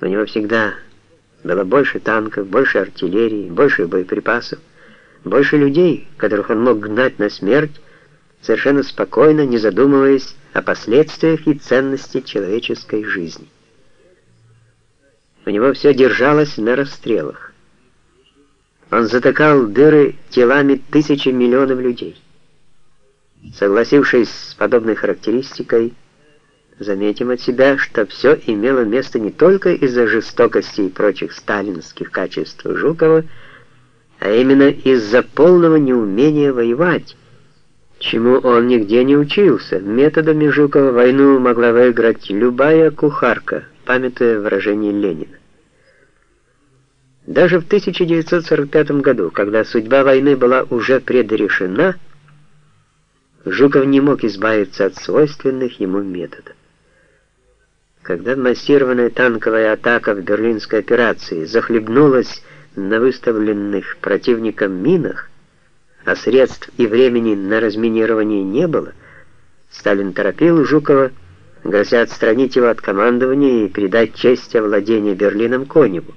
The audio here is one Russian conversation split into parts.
У него всегда было больше танков, больше артиллерии, больше боеприпасов, больше людей, которых он мог гнать на смерть, совершенно спокойно, не задумываясь о последствиях и ценности человеческой жизни. У него все держалось на расстрелах. Он затыкал дыры телами тысячи миллионов людей. Согласившись с подобной характеристикой, заметим от себя, что все имело место не только из-за жестокости и прочих сталинских качеств Жукова, а именно из-за полного неумения воевать, чему он нигде не учился. Методами Жукова войну могла выиграть любая кухарка, памятуя выражение Ленина. Даже в 1945 году, когда судьба войны была уже предрешена, Жуков не мог избавиться от свойственных ему методов. Когда массированная танковая атака в Берлинской операции захлебнулась на выставленных противником минах, а средств и времени на разминирование не было, Сталин торопил Жукова, грозя отстранить его от командования и передать честь овладения Берлином Коневу.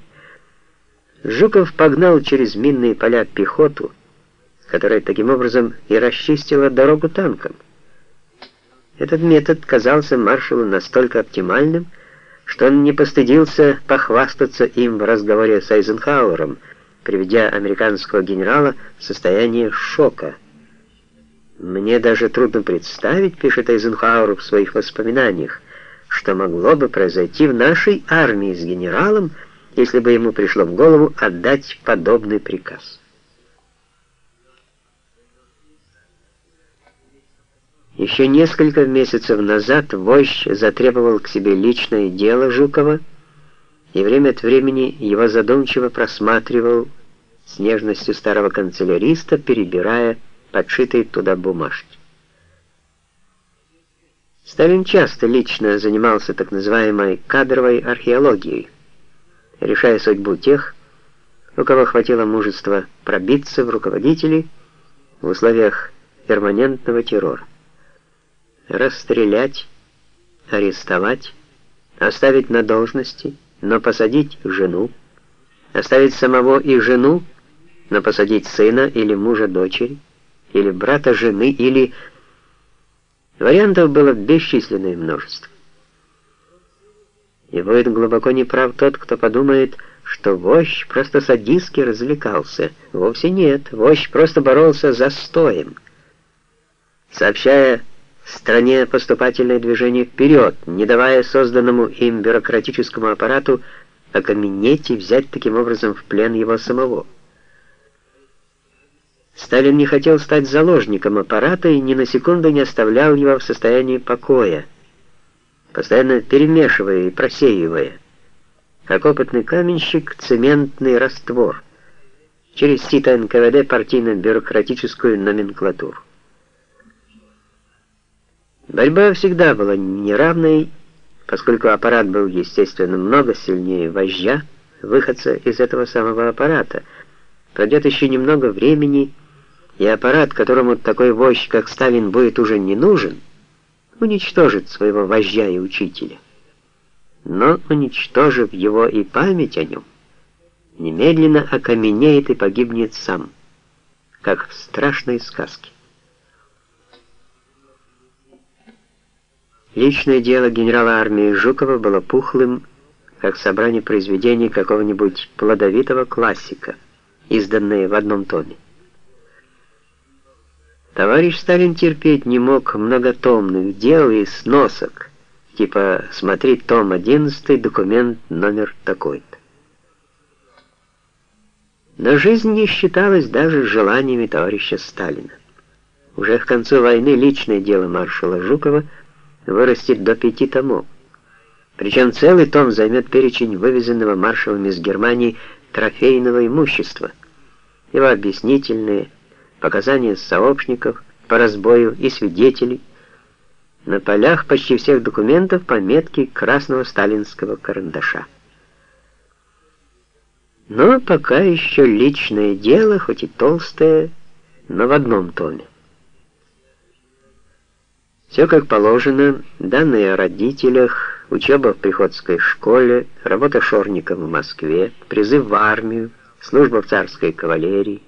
Жуков погнал через минные поля пехоту, которая таким образом и расчистила дорогу танкам. Этот метод казался маршалу настолько оптимальным, что он не постыдился похвастаться им в разговоре с Айзенхауэром, приведя американского генерала в состояние шока. «Мне даже трудно представить», — пишет Айзенхауэр в своих воспоминаниях, «что могло бы произойти в нашей армии с генералом, если бы ему пришло в голову отдать подобный приказ. Еще несколько месяцев назад вождь затребовал к себе личное дело Жукова, и время от времени его задумчиво просматривал с нежностью старого канцеляриста, перебирая подшитые туда бумажки. Сталин часто лично занимался так называемой кадровой археологией, решая судьбу тех, у кого хватило мужества пробиться в руководители в условиях перманентного террора. Расстрелять, арестовать, оставить на должности, но посадить жену, оставить самого и жену, но посадить сына или мужа дочери, или брата жены, или... Вариантов было бесчисленное множество. И будет глубоко неправ тот, кто подумает, что вождь просто садистски развлекался. Вовсе нет, вождь просто боролся за стоем, сообщая стране поступательное движение вперед, не давая созданному им бюрократическому аппарату окаменеть и взять таким образом в плен его самого. Сталин не хотел стать заложником аппарата и ни на секунду не оставлял его в состоянии покоя постоянно перемешивая и просеивая, как опытный каменщик цементный раствор через сито НКВД партийно-бюрократическую номенклатуру. Борьба всегда была неравной, поскольку аппарат был, естественно, много сильнее вождя, выходца из этого самого аппарата. Пройдет еще немного времени, и аппарат, которому такой вождь, как Сталин, будет уже не нужен, уничтожит своего вождя и учителя. Но, уничтожив его и память о нем, немедленно окаменеет и погибнет сам, как в страшной сказке. Личное дело генерала армии Жукова было пухлым, как собрание произведений какого-нибудь плодовитого классика, изданное в одном томе. Товарищ Сталин терпеть не мог многотомных дел и сносок, типа «Смотри, том 11, документ номер такой-то». Но жизнь не считалась даже желаниями товарища Сталина. Уже к концу войны личное дело маршала Жукова вырастет до пяти томов. Причем целый том займет перечень вывезенного маршалом из Германии трофейного имущества, его объяснительные, показания сообщников по разбою и свидетелей. На полях почти всех документов пометки красного сталинского карандаша. Но пока еще личное дело, хоть и толстое, но в одном томе. Все как положено, данные о родителях, учеба в приходской школе, работа шорником в Москве, призыв в армию, служба в царской кавалерии,